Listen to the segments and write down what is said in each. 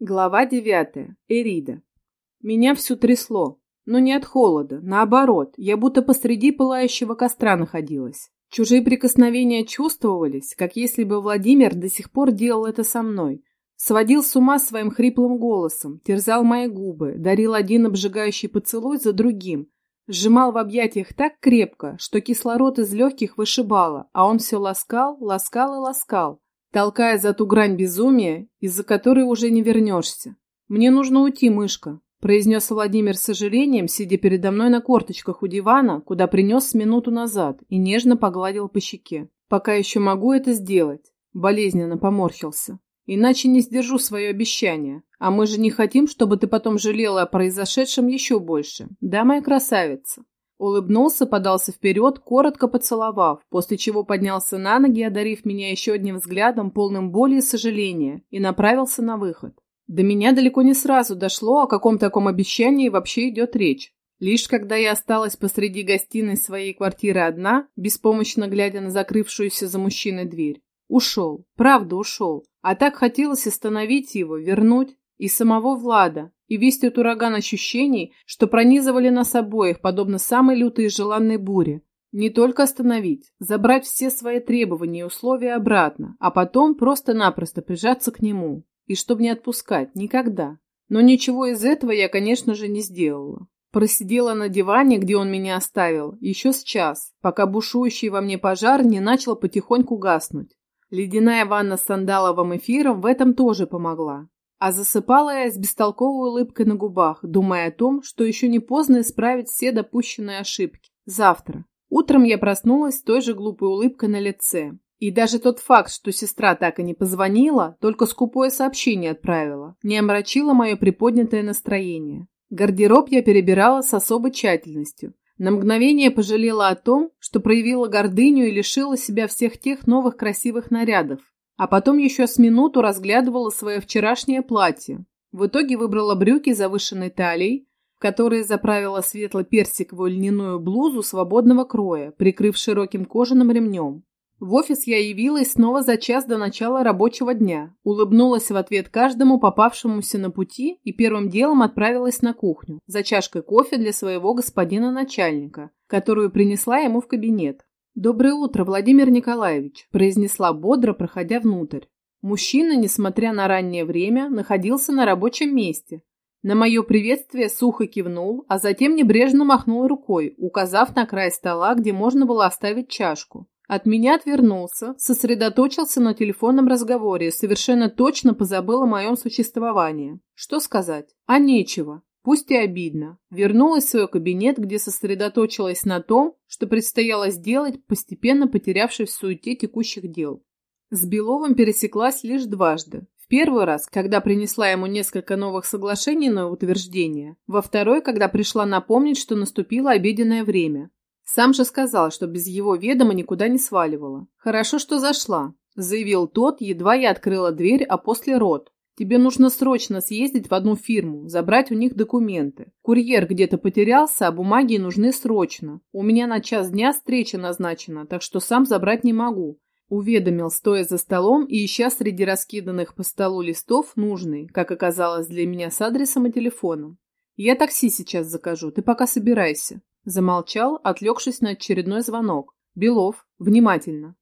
Глава девятая. Эрида. Меня всю трясло, но не от холода, наоборот, я будто посреди пылающего костра находилась. Чужие прикосновения чувствовались, как если бы Владимир до сих пор делал это со мной. Сводил с ума своим хриплым голосом, терзал мои губы, дарил один обжигающий поцелуй за другим, сжимал в объятиях так крепко, что кислород из легких вышибало, а он все ласкал, ласкал и ласкал, толкая за ту грань безумия, из-за которой уже не вернешься. «Мне нужно уйти, мышка», – произнес Владимир с сожалением, сидя передо мной на корточках у дивана, куда принес минуту назад, и нежно погладил по щеке. «Пока еще могу это сделать», – болезненно поморщился. «Иначе не сдержу свое обещание. А мы же не хотим, чтобы ты потом жалела о произошедшем еще больше. Да, моя красавица?» Улыбнулся, подался вперед, коротко поцеловав, после чего поднялся на ноги, одарив меня еще одним взглядом, полным боли и сожаления, и направился на выход. До меня далеко не сразу дошло, о каком таком обещании вообще идет речь. Лишь когда я осталась посреди гостиной своей квартиры одна, беспомощно глядя на закрывшуюся за мужчиной дверь. Ушел, правда ушел. А так хотелось остановить его, вернуть. И самого Влада, и весь тот ураган ощущений, что пронизывали нас обоих, подобно самой лютой и желанной буре. Не только остановить, забрать все свои требования и условия обратно, а потом просто-напросто прижаться к нему. И чтобы не отпускать, никогда. Но ничего из этого я, конечно же, не сделала. Просидела на диване, где он меня оставил, еще с час, пока бушующий во мне пожар не начал потихоньку гаснуть. Ледяная ванна с сандаловым эфиром в этом тоже помогла. А засыпала я с бестолковой улыбкой на губах, думая о том, что еще не поздно исправить все допущенные ошибки. Завтра. Утром я проснулась с той же глупой улыбкой на лице. И даже тот факт, что сестра так и не позвонила, только скупое сообщение отправила, не омрачило мое приподнятое настроение. Гардероб я перебирала с особой тщательностью. На мгновение пожалела о том, что проявила гордыню и лишила себя всех тех новых красивых нарядов, а потом еще с минуту разглядывала свое вчерашнее платье. В итоге выбрала брюки завышенной талией, в которые заправила светло-персиковую льняную блузу свободного кроя, прикрыв широким кожаным ремнем. В офис я явилась снова за час до начала рабочего дня, улыбнулась в ответ каждому попавшемуся на пути и первым делом отправилась на кухню за чашкой кофе для своего господина начальника, которую принесла ему в кабинет. «Доброе утро, Владимир Николаевич», – произнесла бодро, проходя внутрь. Мужчина, несмотря на раннее время, находился на рабочем месте. На мое приветствие сухо кивнул, а затем небрежно махнул рукой, указав на край стола, где можно было оставить чашку. От меня отвернулся, сосредоточился на телефонном разговоре, совершенно точно позабыл о моем существовании. Что сказать? А нечего. Пусть и обидно. Вернулась в свой кабинет, где сосредоточилась на том, что предстояло сделать, постепенно потерявшись в суете текущих дел. С Беловым пересеклась лишь дважды. В первый раз, когда принесла ему несколько новых соглашений на утверждение. Во второй, когда пришла напомнить, что наступило обеденное время. Сам же сказал, что без его ведома никуда не сваливала. «Хорошо, что зашла», – заявил тот, едва я открыла дверь, а после рот. Тебе нужно срочно съездить в одну фирму, забрать у них документы. Курьер где-то потерялся, а бумаги нужны срочно. У меня на час дня встреча назначена, так что сам забрать не могу. Уведомил, стоя за столом и ища среди раскиданных по столу листов нужный, как оказалось для меня, с адресом и телефоном. «Я такси сейчас закажу, ты пока собирайся». Замолчал, отвлекшись на очередной звонок. Белов, внимательно.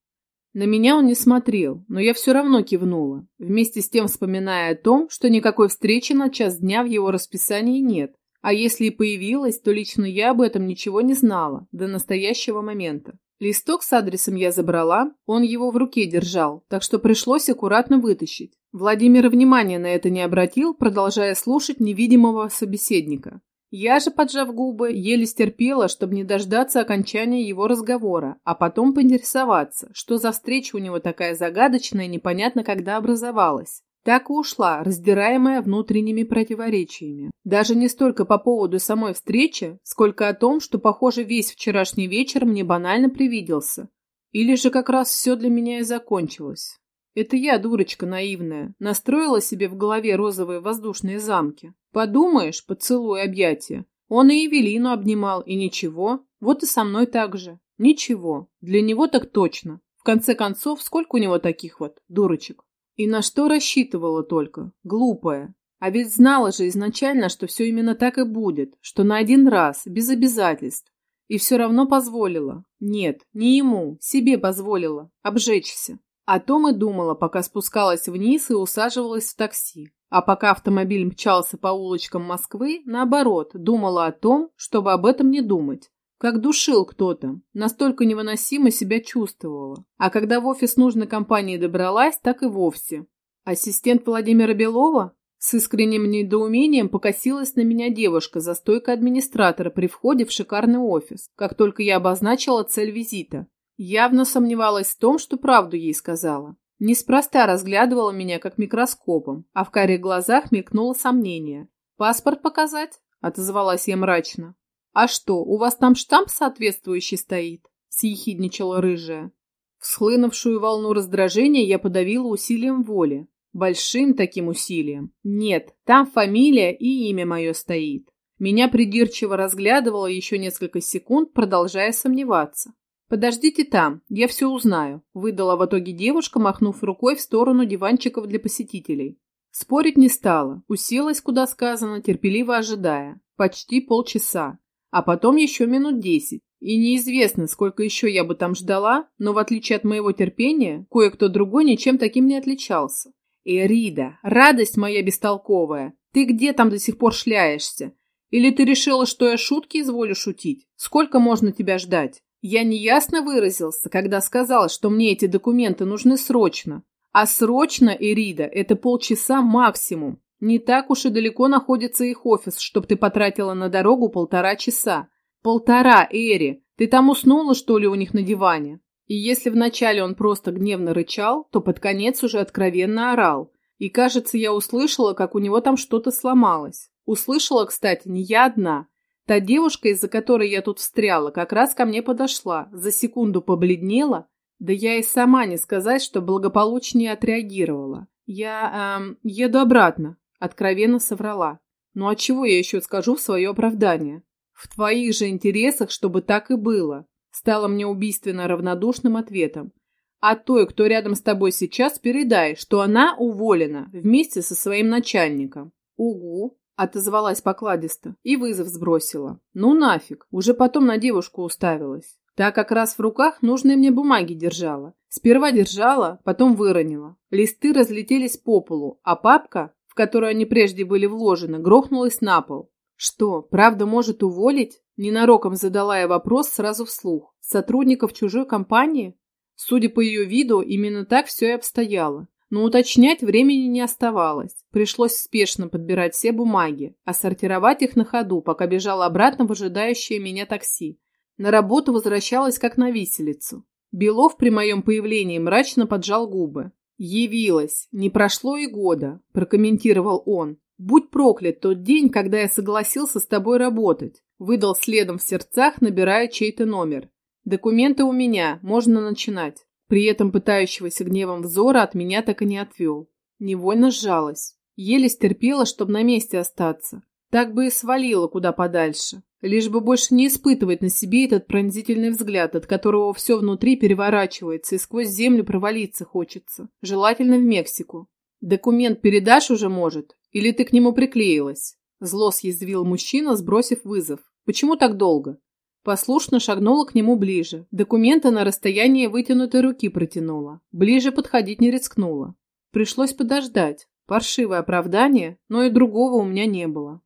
На меня он не смотрел, но я все равно кивнула, вместе с тем вспоминая о том, что никакой встречи на час дня в его расписании нет. А если и появилась, то лично я об этом ничего не знала до настоящего момента. Листок с адресом я забрала, он его в руке держал, так что пришлось аккуратно вытащить. Владимир внимания на это не обратил, продолжая слушать невидимого собеседника. Я же, поджав губы, еле стерпела, чтобы не дождаться окончания его разговора, а потом поинтересоваться, что за встреча у него такая загадочная и непонятно когда образовалась. Так и ушла, раздираемая внутренними противоречиями. Даже не столько по поводу самой встречи, сколько о том, что, похоже, весь вчерашний вечер мне банально привиделся. Или же как раз все для меня и закончилось. Это я, дурочка наивная, настроила себе в голове розовые воздушные замки. Подумаешь, поцелуй объятия. Он и Евелину обнимал, и ничего. Вот и со мной так же. Ничего. Для него так точно. В конце концов, сколько у него таких вот дурочек? И на что рассчитывала только? Глупая. А ведь знала же изначально, что все именно так и будет, что на один раз, без обязательств. И все равно позволила. Нет, не ему, себе позволила. Обжечься. О том и думала, пока спускалась вниз и усаживалась в такси. А пока автомобиль мчался по улочкам Москвы, наоборот, думала о том, чтобы об этом не думать. Как душил кто-то, настолько невыносимо себя чувствовала. А когда в офис нужной компании добралась, так и вовсе. Ассистент Владимира Белова? С искренним недоумением покосилась на меня девушка за стойкой администратора при входе в шикарный офис, как только я обозначила цель визита. Явно сомневалась в том, что правду ей сказала. Неспроста разглядывала меня как микроскопом, а в карих глазах мелькнуло сомнение. «Паспорт показать?» – отозвалась я мрачно. «А что, у вас там штамп соответствующий стоит?» – съехидничала рыжая. Всхлынувшую волну раздражения я подавила усилием воли. Большим таким усилием. Нет, там фамилия и имя мое стоит. Меня придирчиво разглядывала еще несколько секунд, продолжая сомневаться. «Подождите там, я все узнаю», – выдала в итоге девушка, махнув рукой в сторону диванчиков для посетителей. Спорить не стала, уселась, куда сказано, терпеливо ожидая. Почти полчаса. А потом еще минут десять. И неизвестно, сколько еще я бы там ждала, но в отличие от моего терпения, кое-кто другой ничем таким не отличался. «Эрида, радость моя бестолковая, ты где там до сих пор шляешься? Или ты решила, что я шутки изволю шутить? Сколько можно тебя ждать?» Я неясно выразился, когда сказал, что мне эти документы нужны срочно. А срочно, Эрида, это полчаса максимум. Не так уж и далеко находится их офис, чтоб ты потратила на дорогу полтора часа. Полтора, Эри. Ты там уснула, что ли, у них на диване? И если вначале он просто гневно рычал, то под конец уже откровенно орал. И, кажется, я услышала, как у него там что-то сломалось. Услышала, кстати, не я одна. Та девушка, из-за которой я тут встряла, как раз ко мне подошла, за секунду побледнела, да я и сама не сказать, что благополучнее отреагировала. Я, эм, еду обратно, откровенно соврала. Ну а чего я еще скажу в свое оправдание? В твоих же интересах, чтобы так и было, стало мне убийственно равнодушным ответом. А той, кто рядом с тобой сейчас, передай, что она уволена вместе со своим начальником. Угу, Отозвалась покладисто и вызов сбросила. Ну нафиг, уже потом на девушку уставилась. Та как раз в руках нужные мне бумаги держала. Сперва держала, потом выронила. Листы разлетелись по полу, а папка, в которую они прежде были вложены, грохнулась на пол. Что, правда может уволить? Ненароком задала я вопрос сразу вслух. Сотрудников чужой компании? Судя по ее виду, именно так все и обстояло. Но уточнять времени не оставалось. Пришлось спешно подбирать все бумаги, а сортировать их на ходу, пока бежала обратно в ожидающее меня такси. На работу возвращалась как на виселицу. Белов при моем появлении мрачно поджал губы. «Явилась. Не прошло и года», – прокомментировал он. «Будь проклят тот день, когда я согласился с тобой работать», – выдал следом в сердцах, набирая чей-то номер. «Документы у меня, можно начинать». При этом пытающегося гневом взора от меня так и не отвел. Невольно сжалась. Еле стерпела, чтобы на месте остаться. Так бы и свалила куда подальше. Лишь бы больше не испытывать на себе этот пронзительный взгляд, от которого все внутри переворачивается и сквозь землю провалиться хочется. Желательно в Мексику. Документ передашь уже, может? Или ты к нему приклеилась? Зло съязвил мужчина, сбросив вызов. Почему так долго? Послушно шагнула к нему ближе. Документы на расстоянии вытянутой руки протянула. Ближе подходить не рискнула. Пришлось подождать. Паршивое оправдание, но и другого у меня не было.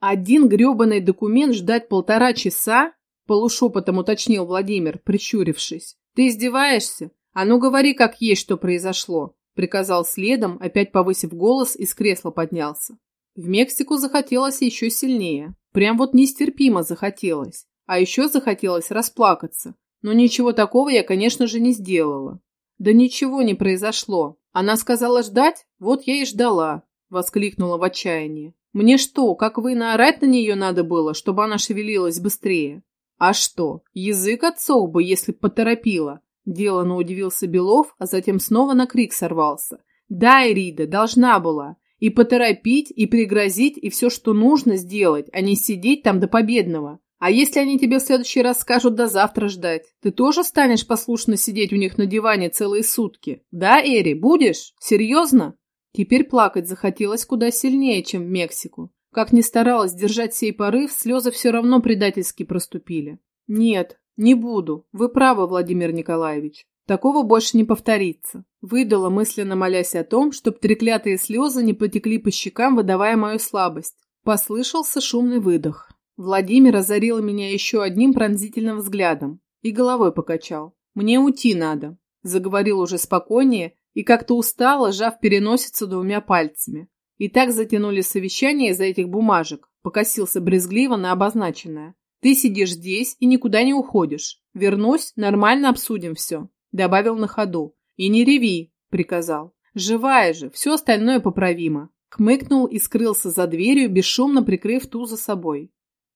Один грёбаный документ ждать полтора часа? Полушепотом уточнил Владимир, прищурившись. Ты издеваешься? А ну говори, как есть, что произошло. Приказал следом, опять повысив голос, и с кресла поднялся. В Мексику захотелось еще сильнее. Прям вот нестерпимо захотелось. А еще захотелось расплакаться. Но ничего такого я, конечно же, не сделала. Да ничего не произошло. Она сказала ждать? Вот я и ждала, воскликнула в отчаянии. Мне что, как вы наорать на нее надо было, чтобы она шевелилась быстрее? А что, язык отцов бы, если поторопила? Делано удивился Белов, а затем снова на крик сорвался. Да, Ирида, должна была. И поторопить, и пригрозить, и все, что нужно сделать, а не сидеть там до победного. А если они тебе в следующий раз скажут до завтра ждать? Ты тоже станешь послушно сидеть у них на диване целые сутки? Да, Эри, будешь? Серьезно? Теперь плакать захотелось куда сильнее, чем в Мексику. Как ни старалась держать сей порыв, слезы все равно предательски проступили. «Нет, не буду. Вы правы, Владимир Николаевич. Такого больше не повторится. Выдала, мысленно молясь о том, чтоб треклятые слезы не потекли по щекам, выдавая мою слабость. Послышался шумный выдох. Владимир озарил меня еще одним пронзительным взглядом и головой покачал. «Мне уйти надо», – заговорил уже спокойнее и как-то устало, сжав переносицу двумя пальцами. И так затянули совещание из-за этих бумажек, покосился брезгливо на обозначенное. «Ты сидишь здесь и никуда не уходишь. Вернусь, нормально обсудим все добавил на ходу. «И не реви», — приказал. «Живая же, все остальное поправимо». Кмыкнул и скрылся за дверью, бесшумно прикрыв ту за собой.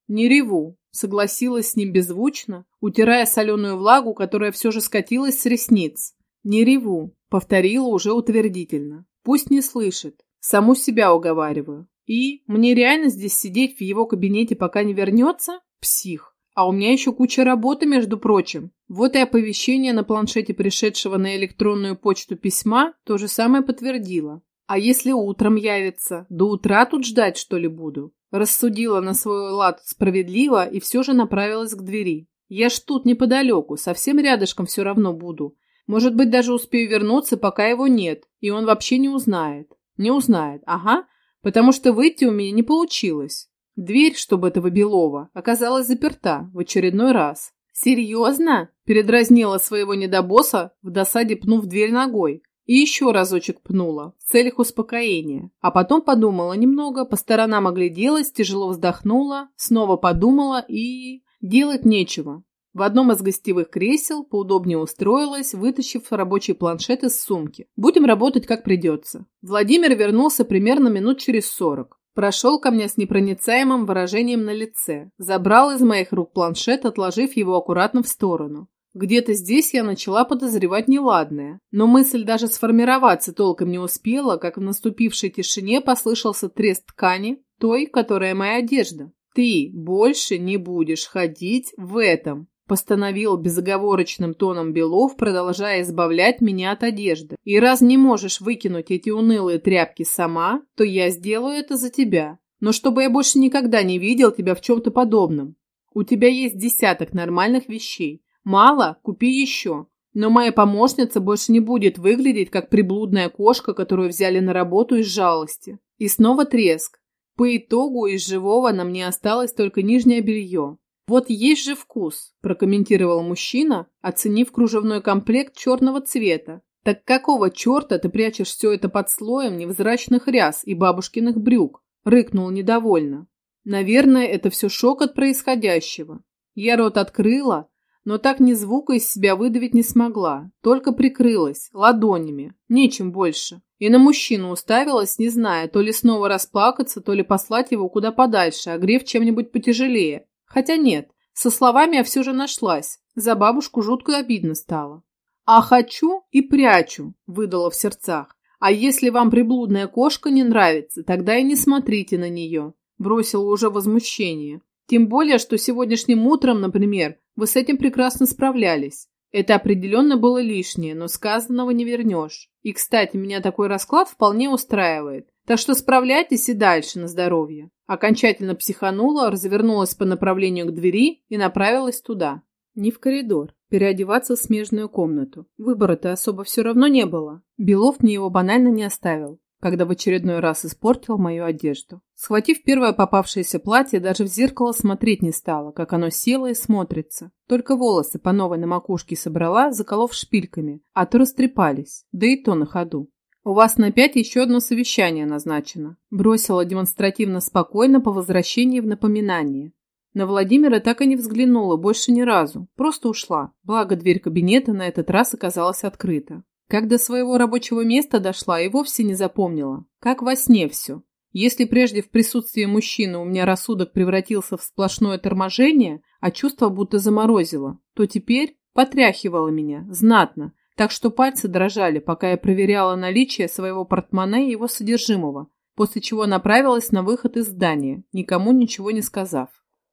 «Не реву», — согласилась с ним беззвучно, утирая соленую влагу, которая все же скатилась с ресниц. «Не реву», — повторила уже утвердительно. «Пусть не слышит. Саму себя уговариваю. И мне реально здесь сидеть в его кабинете, пока не вернется? Псих. А у меня еще куча работы, между прочим. Вот и оповещение на планшете пришедшего на электронную почту письма то же самое подтвердило. А если утром явится? До утра тут ждать, что ли, буду? Рассудила на свой лад справедливо и все же направилась к двери. Я ж тут неподалеку, совсем рядышком все равно буду. Может быть, даже успею вернуться, пока его нет, и он вообще не узнает. Не узнает, ага, потому что выйти у меня не получилось. Дверь, чтобы этого Белова, оказалась заперта в очередной раз. «Серьезно?» – передразнила своего недобоса, в досаде пнув дверь ногой. И еще разочек пнула, в целях успокоения. А потом подумала немного, по сторонам огляделась, тяжело вздохнула, снова подумала и... Делать нечего. В одном из гостевых кресел поудобнее устроилась, вытащив рабочий планшет из сумки. Будем работать как придется. Владимир вернулся примерно минут через сорок. Прошел ко мне с непроницаемым выражением на лице, забрал из моих рук планшет, отложив его аккуратно в сторону. Где-то здесь я начала подозревать неладное, но мысль даже сформироваться толком не успела, как в наступившей тишине послышался треск ткани, той, которая моя одежда. «Ты больше не будешь ходить в этом», Постановил безоговорочным тоном Белов, продолжая избавлять меня от одежды. И раз не можешь выкинуть эти унылые тряпки сама, то я сделаю это за тебя. Но чтобы я больше никогда не видел тебя в чем-то подобном. У тебя есть десяток нормальных вещей. Мало? Купи еще. Но моя помощница больше не будет выглядеть, как приблудная кошка, которую взяли на работу из жалости. И снова треск. По итогу из живого на мне осталось только нижнее белье. «Вот есть же вкус», – прокомментировал мужчина, оценив кружевной комплект черного цвета. «Так какого черта ты прячешь все это под слоем невзрачных ряс и бабушкиных брюк?» – рыкнул недовольно. «Наверное, это все шок от происходящего. Я рот открыла, но так ни звука из себя выдавить не смогла, только прикрылась, ладонями, нечем больше. И на мужчину уставилась, не зная, то ли снова расплакаться, то ли послать его куда подальше, огрев чем-нибудь потяжелее. Хотя нет, со словами я все же нашлась. За бабушку жутко обидно стало. «А хочу и прячу», – выдала в сердцах. «А если вам приблудная кошка не нравится, тогда и не смотрите на нее», – бросила уже возмущение. «Тем более, что сегодняшним утром, например, вы с этим прекрасно справлялись. Это определенно было лишнее, но сказанного не вернешь. И, кстати, меня такой расклад вполне устраивает. Так что справляйтесь и дальше на здоровье. Окончательно психанула, развернулась по направлению к двери и направилась туда. Не в коридор. Переодеваться в смежную комнату. Выбора-то особо все равно не было. Белов мне его банально не оставил, когда в очередной раз испортил мою одежду. Схватив первое попавшееся платье, даже в зеркало смотреть не стала, как оно село и смотрится. Только волосы по новой на макушке собрала, заколов шпильками, а то растрепались, да и то на ходу. «У вас на пять еще одно совещание назначено», – бросила демонстративно спокойно по возвращении в напоминание. На Владимира так и не взглянула больше ни разу, просто ушла, благо дверь кабинета на этот раз оказалась открыта. Как до своего рабочего места дошла и вовсе не запомнила, как во сне все. Если прежде в присутствии мужчины у меня рассудок превратился в сплошное торможение, а чувство будто заморозило, то теперь потряхивало меня, знатно, так что пальцы дрожали, пока я проверяла наличие своего портмоне и его содержимого, после чего направилась на выход из здания, никому ничего не сказав.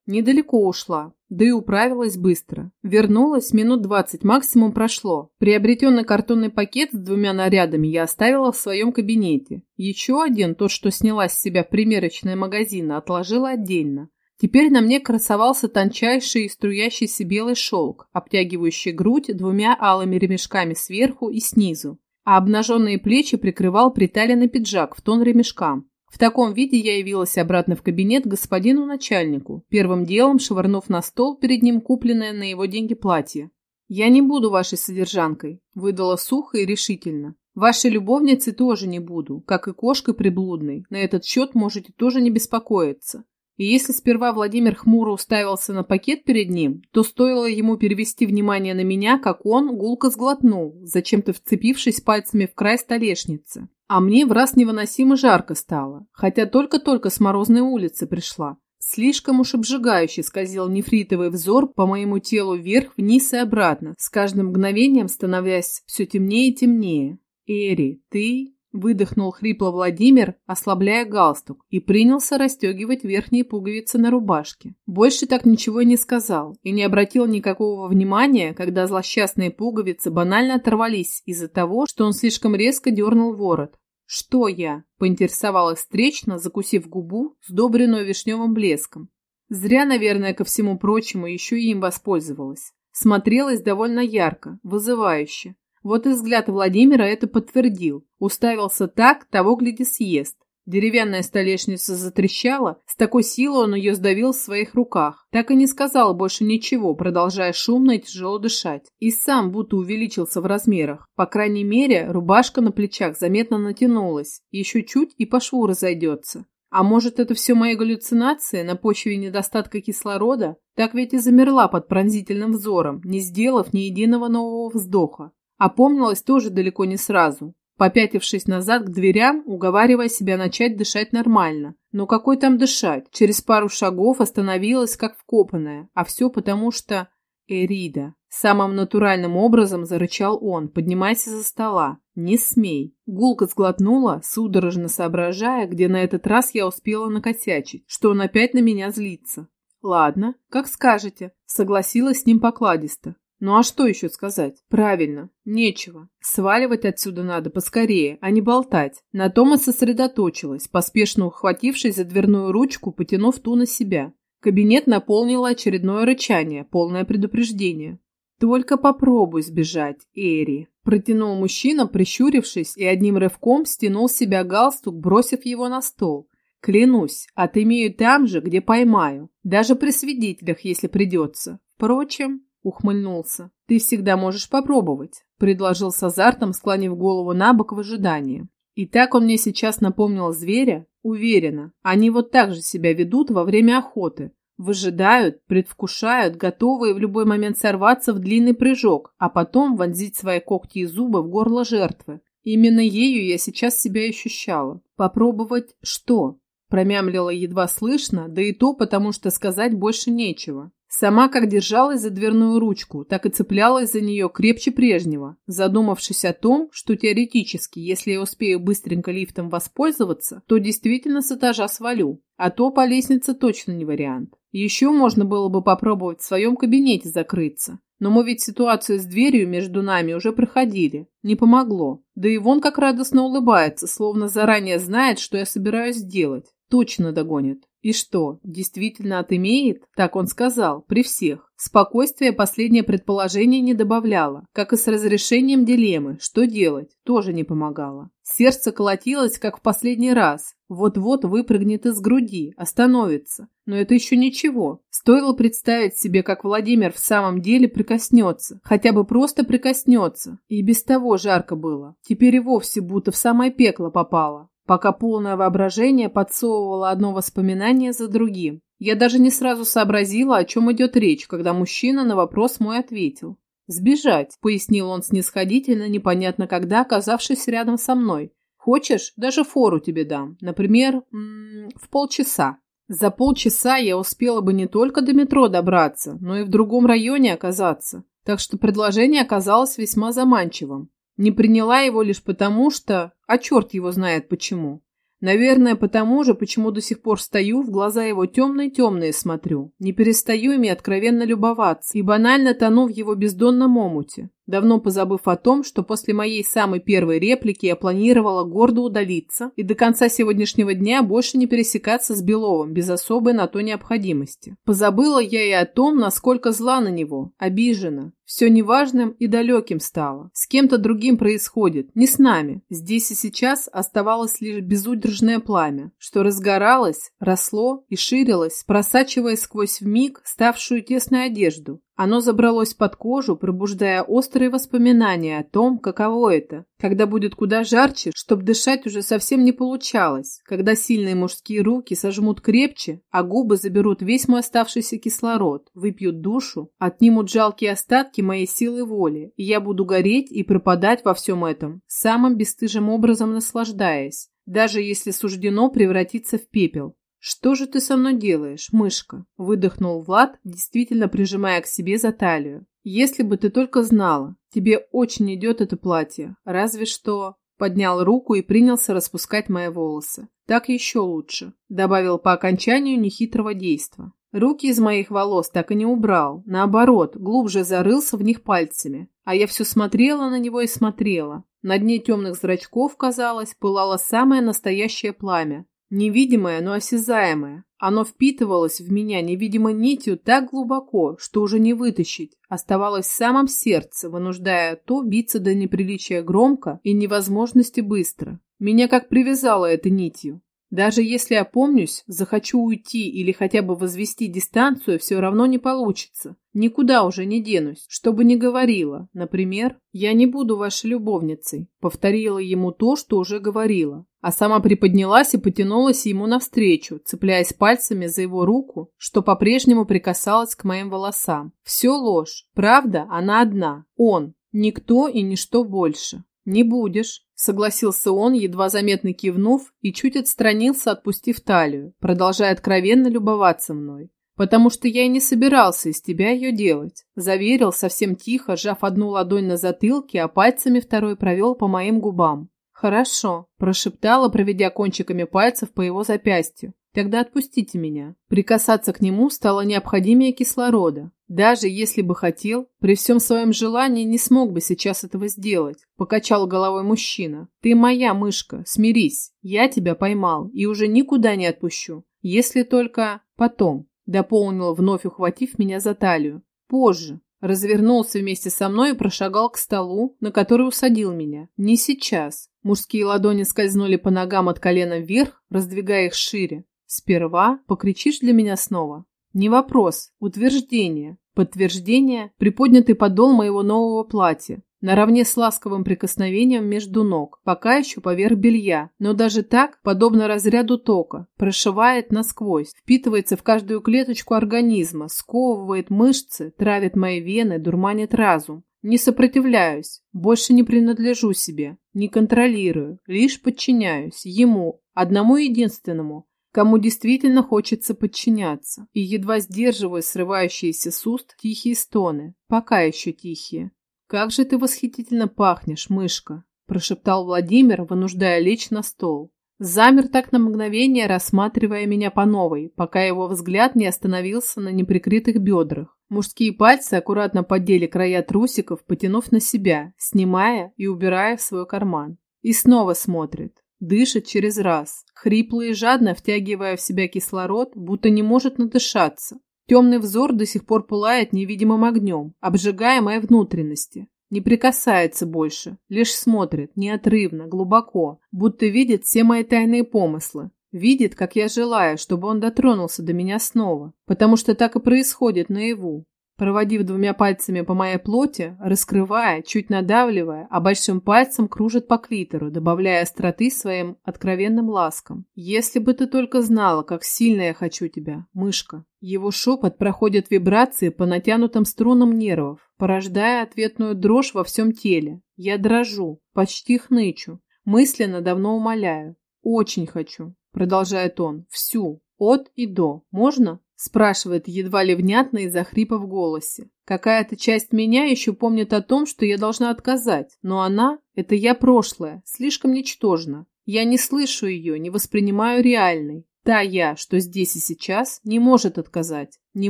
Недалеко ушла, да и управилась быстро. Вернулась, минут двадцать максимум прошло. Приобретенный картонный пакет с двумя нарядами я оставила в своем кабинете. Еще один, тот, что сняла с себя в примерочные магазины, отложила отдельно. Теперь на мне красовался тончайший и струящийся белый шелк, обтягивающий грудь двумя алыми ремешками сверху и снизу, а обнаженные плечи прикрывал приталенный пиджак в тон ремешкам. В таком виде я явилась обратно в кабинет господину начальнику, первым делом швырнув на стол перед ним купленное на его деньги платье. «Я не буду вашей содержанкой», – выдала сухо и решительно. «Вашей любовницей тоже не буду, как и кошкой приблудной. На этот счет можете тоже не беспокоиться. И если сперва Владимир хмуро уставился на пакет перед ним, то стоило ему перевести внимание на меня, как он гулко сглотнул, зачем-то вцепившись пальцами в край столешницы. А мне в раз невыносимо жарко стало, хотя только-только с морозной улицы пришла. Слишком уж обжигающе скользил нефритовый взор по моему телу вверх, вниз и обратно, с каждым мгновением становясь все темнее и темнее. «Эри, ты Выдохнул хрипло Владимир, ослабляя галстук, и принялся расстегивать верхние пуговицы на рубашке. Больше так ничего не сказал, и не обратил никакого внимания, когда злосчастные пуговицы банально оторвались из-за того, что он слишком резко дернул ворот. «Что я?» – поинтересовалась встречно, закусив губу, сдобренную вишневым блеском. Зря, наверное, ко всему прочему, еще и им воспользовалась. Смотрелась довольно ярко, вызывающе, вот и взгляд Владимира это подтвердил. Уставился так, того гляди съест. Деревянная столешница затрещала, с такой силой он ее сдавил в своих руках. Так и не сказал больше ничего, продолжая шумно и тяжело дышать. И сам будто увеличился в размерах. По крайней мере, рубашка на плечах заметно натянулась. Еще чуть и по шву разойдется. А может, это все мои галлюцинации на почве недостатка кислорода? Так ведь и замерла под пронзительным взором, не сделав ни единого нового вздоха. Опомнилась тоже далеко не сразу, попятившись назад к дверям, уговаривая себя начать дышать нормально. Но какой там дышать? Через пару шагов остановилась, как вкопанная. А все потому, что... Эрида. Самым натуральным образом зарычал он, поднимайся за стола. Не смей. Гулка сглотнула, судорожно соображая, где на этот раз я успела накосячить, что он опять на меня злится. Ладно, как скажете, согласилась с ним покладисто. Ну а что еще сказать? Правильно, нечего. Сваливать отсюда надо поскорее, а не болтать. На том и сосредоточилась, поспешно ухватившись за дверную ручку, потянув ту на себя. Кабинет наполнило очередное рычание, полное предупреждение. «Только попробуй сбежать, Эри», – протянул мужчина, прищурившись, и одним рывком стянул с себя галстук, бросив его на стол. «Клянусь, отымею там же, где поймаю, даже при свидетелях, если придется. Впрочем, ухмыльнулся. «Ты всегда можешь попробовать», – предложил с азартом, склонив голову на бок в ожидании. И так он мне сейчас напомнил зверя, уверенно. Они вот так же себя ведут во время охоты. Выжидают, предвкушают, готовые в любой момент сорваться в длинный прыжок, а потом вонзить свои когти и зубы в горло жертвы. Именно ею я сейчас себя ощущала. Попробовать что? Промямлила едва слышно, да и то потому, что сказать больше нечего. Сама как держалась за дверную ручку, так и цеплялась за нее крепче прежнего, задумавшись о том, что теоретически, если я успею быстренько лифтом воспользоваться, то действительно с этажа свалю, а то по лестнице точно не вариант. Еще можно было бы попробовать в своем кабинете закрыться. Но мы ведь ситуацию с дверью между нами уже проходили. Не помогло. Да и вон как радостно улыбается, словно заранее знает, что я собираюсь сделать. Точно догонит. И что, действительно отымеет? Так он сказал, при всех. Спокойствие последнее предположение не добавляло, как и с разрешением дилеммы, что делать, тоже не помогало. Сердце колотилось, как в последний раз. Вот-вот выпрыгнет из груди, остановится. Но это еще ничего. Стоило представить себе, как Владимир в самом деле прикоснется. Хотя бы просто прикоснется. И без того жарко было. Теперь и вовсе будто в самое пекло попало пока полное воображение подсовывало одно воспоминание за другим. Я даже не сразу сообразила, о чем идет речь, когда мужчина на вопрос мой ответил. «Сбежать», — пояснил он снисходительно, непонятно когда, оказавшись рядом со мной. «Хочешь, даже фору тебе дам. Например, м -м, в полчаса». За полчаса я успела бы не только до метро добраться, но и в другом районе оказаться. Так что предложение оказалось весьма заманчивым. Не приняла его лишь потому, что... А черт его знает почему. Наверное, потому же, почему до сих пор стою, в глаза его темные-темные смотрю. Не перестаю ими откровенно любоваться и банально тону в его бездонном омуте давно позабыв о том, что после моей самой первой реплики я планировала гордо удалиться и до конца сегодняшнего дня больше не пересекаться с Беловым без особой на то необходимости. Позабыла я и о том, насколько зла на него, обижена. Все неважным и далеким стало. С кем-то другим происходит, не с нами. Здесь и сейчас оставалось лишь безудержное пламя, что разгоралось, росло и ширилось, просачиваясь сквозь вмиг ставшую тесной одежду, оно забралось под кожу, пробуждая острые воспоминания о том, каково это, когда будет куда жарче, чтоб дышать уже совсем не получалось, когда сильные мужские руки сожмут крепче, а губы заберут весь мой оставшийся кислород, выпьют душу, отнимут жалкие остатки моей силы воли, и я буду гореть и пропадать во всем этом, самым бесстыжим образом наслаждаясь, даже если суждено превратиться в пепел. «Что же ты со мной делаешь, мышка?» – выдохнул Влад, действительно прижимая к себе за талию. «Если бы ты только знала, тебе очень идет это платье, разве что...» Поднял руку и принялся распускать мои волосы. «Так еще лучше», – добавил по окончанию нехитрого действа. Руки из моих волос так и не убрал, наоборот, глубже зарылся в них пальцами. А я все смотрела на него и смотрела. На дне темных зрачков, казалось, пылало самое настоящее пламя, Невидимое, но осязаемое. Оно впитывалось в меня невидимой нитью так глубоко, что уже не вытащить. Оставалось в самом сердце, вынуждая то биться до неприличия громко и невозможности быстро. Меня как привязало этой нитью. Даже если опомнюсь, захочу уйти или хотя бы возвести дистанцию, все равно не получится. Никуда уже не денусь, что бы ни говорила. Например, «Я не буду вашей любовницей», повторила ему то, что уже говорила, а сама приподнялась и потянулась ему навстречу, цепляясь пальцами за его руку, что по-прежнему прикасалась к моим волосам. Все ложь, правда, она одна, он, никто и ничто больше. «Не будешь», — согласился он, едва заметно кивнув, и чуть отстранился, отпустив талию, продолжая откровенно любоваться мной. «Потому что я и не собирался из тебя ее делать», — заверил совсем тихо, сжав одну ладонь на затылке, а пальцами второй провел по моим губам. «Хорошо», – прошептала, проведя кончиками пальцев по его запястью. «Тогда отпустите меня». Прикасаться к нему стало необходимее кислорода. Даже если бы хотел, при всем своем желании не смог бы сейчас этого сделать. Покачал головой мужчина. «Ты моя мышка, смирись. Я тебя поймал и уже никуда не отпущу. Если только потом», – дополнил, вновь ухватив меня за талию. «Позже, Развернулся вместе со мной и прошагал к столу, на который усадил меня. Не сейчас. Мужские ладони скользнули по ногам от колена вверх, раздвигая их шире. Сперва покричишь для меня снова. Не вопрос, утверждение. Подтверждение – приподнятый подол моего нового платья наравне с ласковым прикосновением между ног, пока еще поверх белья, но даже так, подобно разряду тока, прошивает насквозь, впитывается в каждую клеточку организма, сковывает мышцы, травит мои вены, дурманит разум. Не сопротивляюсь, больше не принадлежу себе, не контролирую, лишь подчиняюсь ему, одному единственному, кому действительно хочется подчиняться, и едва сдерживаю срывающиеся с уст тихие стоны, пока еще тихие. «Как же ты восхитительно пахнешь, мышка!» – прошептал Владимир, вынуждая лечь на стол. Замер так на мгновение, рассматривая меня по новой, пока его взгляд не остановился на неприкрытых бедрах. Мужские пальцы аккуратно поддели края трусиков, потянув на себя, снимая и убирая в свой карман. И снова смотрит. Дышит через раз, хрипло и жадно втягивая в себя кислород, будто не может надышаться. Темный взор до сих пор пылает невидимым огнем, обжигая мои внутренности. Не прикасается больше, лишь смотрит, неотрывно, глубоко, будто видит все мои тайные помыслы. Видит, как я желаю, чтобы он дотронулся до меня снова, потому что так и происходит наяву. Проводив двумя пальцами по моей плоти, раскрывая, чуть надавливая, а большим пальцем кружит по клитору, добавляя остроты своим откровенным ласкам. «Если бы ты только знала, как сильно я хочу тебя, мышка!» Его шепот проходит вибрации по натянутым струнам нервов, порождая ответную дрожь во всем теле. Я дрожу, почти хнычу, мысленно давно умоляю. «Очень хочу», — продолжает он, — «всю, от и до. Можно?» Спрашивает едва ли внятно из-за хрипа в голосе. Какая-то часть меня еще помнит о том, что я должна отказать, но она, это я прошлое, слишком ничтожна. Я не слышу ее, не воспринимаю реальной. Та я, что здесь и сейчас, не может отказать, не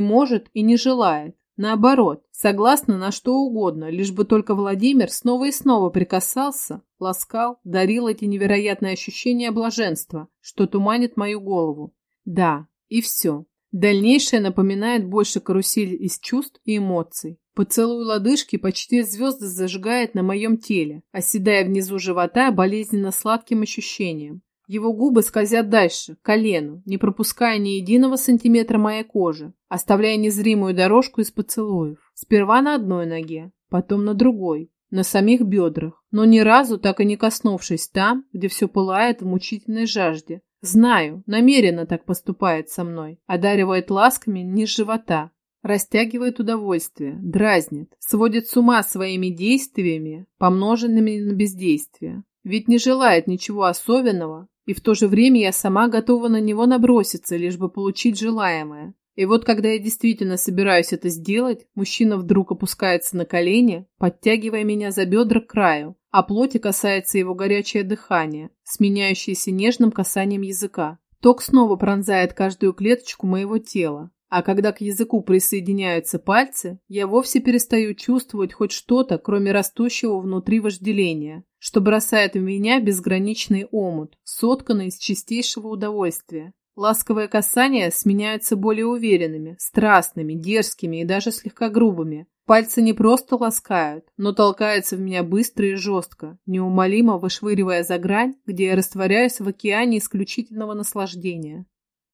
может и не желает. Наоборот, согласна на что угодно, лишь бы только Владимир снова и снова прикасался, ласкал, дарил эти невероятные ощущения блаженства, что туманит мою голову. Да, и все. Дальнейшее напоминает больше карусель из чувств и эмоций. Поцелуй лодыжки почти звезды зажигает на моем теле, оседая внизу живота болезненно сладким ощущением. Его губы скользят дальше, к колену, не пропуская ни единого сантиметра моей кожи, оставляя незримую дорожку из поцелуев. Сперва на одной ноге, потом на другой, на самих бедрах, но ни разу так и не коснувшись там, где все пылает в мучительной жажде. Знаю, намеренно так поступает со мной, одаривает ласками низ живота, растягивает удовольствие, дразнит, сводит с ума своими действиями, помноженными на бездействие. Ведь не желает ничего особенного, и в то же время я сама готова на него наброситься, лишь бы получить желаемое. И вот когда я действительно собираюсь это сделать, мужчина вдруг опускается на колени, подтягивая меня за бедра к краю, а плоти касается его горячее дыхание, сменяющееся нежным касанием языка. Ток снова пронзает каждую клеточку моего тела, а когда к языку присоединяются пальцы, я вовсе перестаю чувствовать хоть что-то, кроме растущего внутри вожделения, что бросает в меня безграничный омут, сотканный из чистейшего удовольствия. Ласковые касания сменяются более уверенными, страстными, дерзкими и даже слегка грубыми. Пальцы не просто ласкают, но толкаются в меня быстро и жестко, неумолимо вышвыривая за грань, где я растворяюсь в океане исключительного наслаждения.